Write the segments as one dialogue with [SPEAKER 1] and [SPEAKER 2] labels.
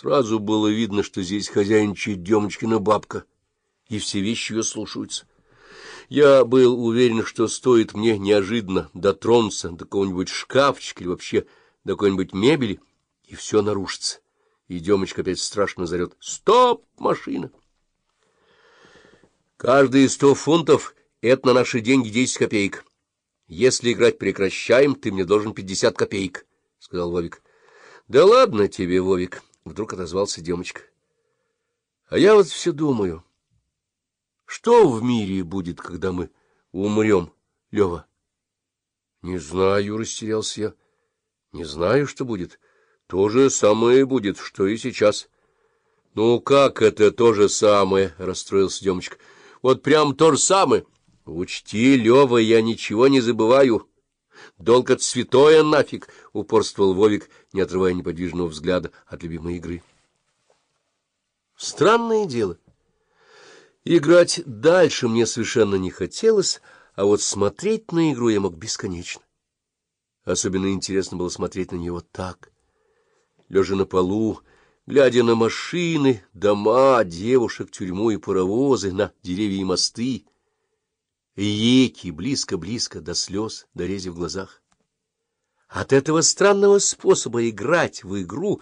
[SPEAKER 1] Сразу было видно, что здесь хозяйничает Демочкина бабка, и все вещи ее слушаются. Я был уверен, что стоит мне неожиданно дотронуться до какого-нибудь шкафчика или вообще до какой-нибудь мебели, и все нарушится. И Демочка опять страшно зарет. «Стоп, машина!» Каждые сто фунтов — это на наши деньги десять копеек. Если играть прекращаем, ты мне должен пятьдесят копеек, — сказал Вовик. — Да ладно тебе, Вовик, — вдруг отозвался Демочка. — А я вот все думаю, что в мире будет, когда мы умрем, Лева? — Не знаю, — растерялся я. — Не знаю, что будет. То же самое будет, что и сейчас. — Ну, как это то же самое? — расстроился Демочка. — Вот прям то же самое. — Учти, Лева, я ничего не забываю. Долг от святое нафиг, — упорствовал Вовик, не отрывая неподвижного взгляда от любимой игры. Странное дело. Играть дальше мне совершенно не хотелось, а вот смотреть на игру я мог бесконечно. Особенно интересно было смотреть на нее вот так. Лежа на полу, глядя на машины, дома, девушек, тюрьму и паровозы, на деревья и мосты, реки близко-близко до слез, до рези в глазах. От этого странного способа играть в игру,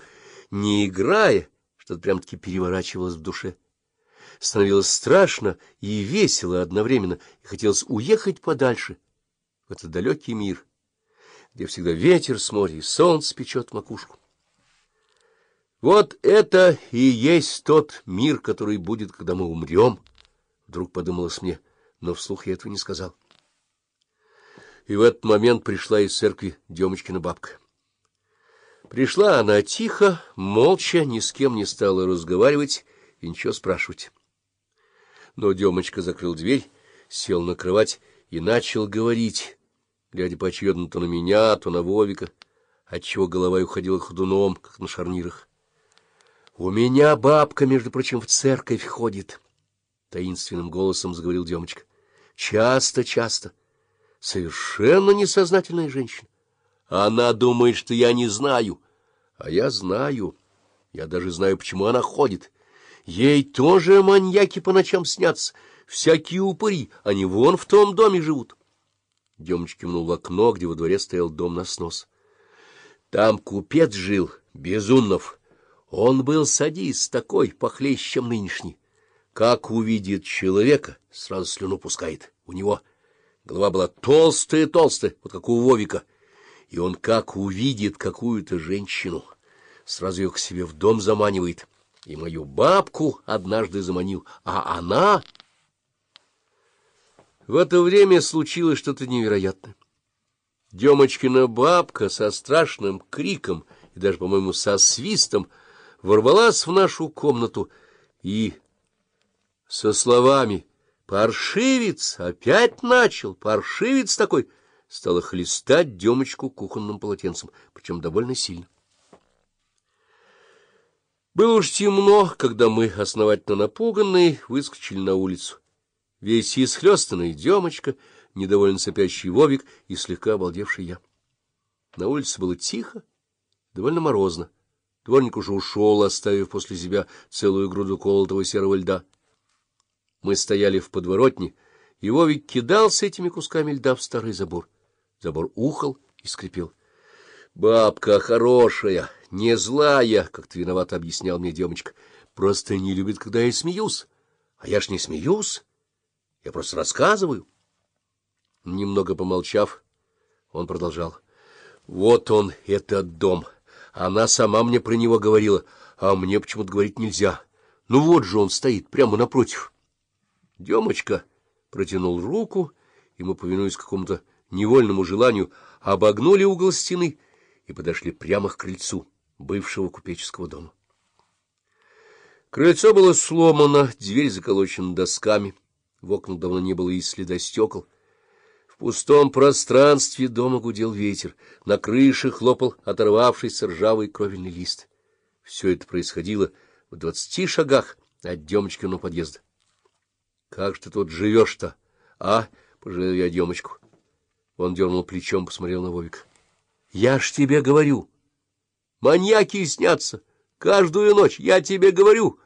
[SPEAKER 1] не играя, что-то прям-таки переворачивалось в душе. Становилось страшно и весело одновременно, и хотелось уехать подальше, в этот далекий мир, где всегда ветер с моря и солнце печет макушку. Вот это и есть тот мир, который будет, когда мы умрем, — вдруг подумалось мне, — но вслух я этого не сказал. И в этот момент пришла из церкви Демочкина бабка. Пришла она тихо, молча, ни с кем не стала разговаривать и ничего спрашивать. Но Демочка закрыл дверь, сел на кровать и начал говорить, глядя поочередно то на меня, то на Вовика, отчего голова уходила ходуном, как на шарнирах. — У меня бабка, между прочим, в церковь ходит, — таинственным голосом заговорил Демочка. Часто-часто. Совершенно несознательная женщина. Она думает, что я не знаю. А я знаю. Я даже знаю, почему она ходит. Ей тоже маньяки по ночам снятся. Всякие упыри. Они вон в том доме живут. Демыч кивнул в окно, где во дворе стоял дом на снос. Там купец жил, Безумнов. Он был садист такой, похлеще, чем нынешний. Как увидит человека, сразу слюну пускает. У него голова была толстая-толстая, вот как у Вовика. И он как увидит какую-то женщину, сразу ее к себе в дом заманивает. И мою бабку однажды заманил, а она... В это время случилось что-то невероятное. Демочкина бабка со страшным криком и даже, по-моему, со свистом ворвалась в нашу комнату и со словами «Паршивец! Опять начал! Паршивец такой!» стала хлестать Демочку кухонным полотенцем, причем довольно сильно. Было уж темно, когда мы, основательно напуганные, выскочили на улицу. Весь исхлёстанный Демочка, недовольно сопящий Вовик и слегка обалдевший я. На улице было тихо, довольно морозно. Дворник уже ушел, оставив после себя целую груду колотого серого льда. Мы стояли в подворотне, и Вовик кидался этими кусками льда в старый забор. Забор ухал и скрипел. — Бабка хорошая, не злая, — как-то виновато объяснял мне Демочка. — Просто не любит, когда я смеюсь. А я ж не смеюсь. Я просто рассказываю. Немного помолчав, он продолжал. — Вот он, этот дом. Она сама мне про него говорила, а мне почему-то говорить нельзя. Ну вот же он стоит, прямо напротив. — Демочка протянул руку, мы, повинуясь какому-то невольному желанию, обогнули угол стены и подошли прямо к крыльцу бывшего купеческого дома. Крыльцо было сломано, дверь заколочена досками, в окнах давно не было и следа стекол. В пустом пространстве дома гудел ветер, на крыше хлопал оторвавшийся ржавый кровельный лист. Все это происходило в двадцати шагах от Демочкиного подъезда. — Как же ты тут живешь-то, а? — пожалел я Демочку. Он дернул плечом, посмотрел на Вовик. — Я ж тебе говорю. Маньяки снятся. каждую ночь, я тебе говорю.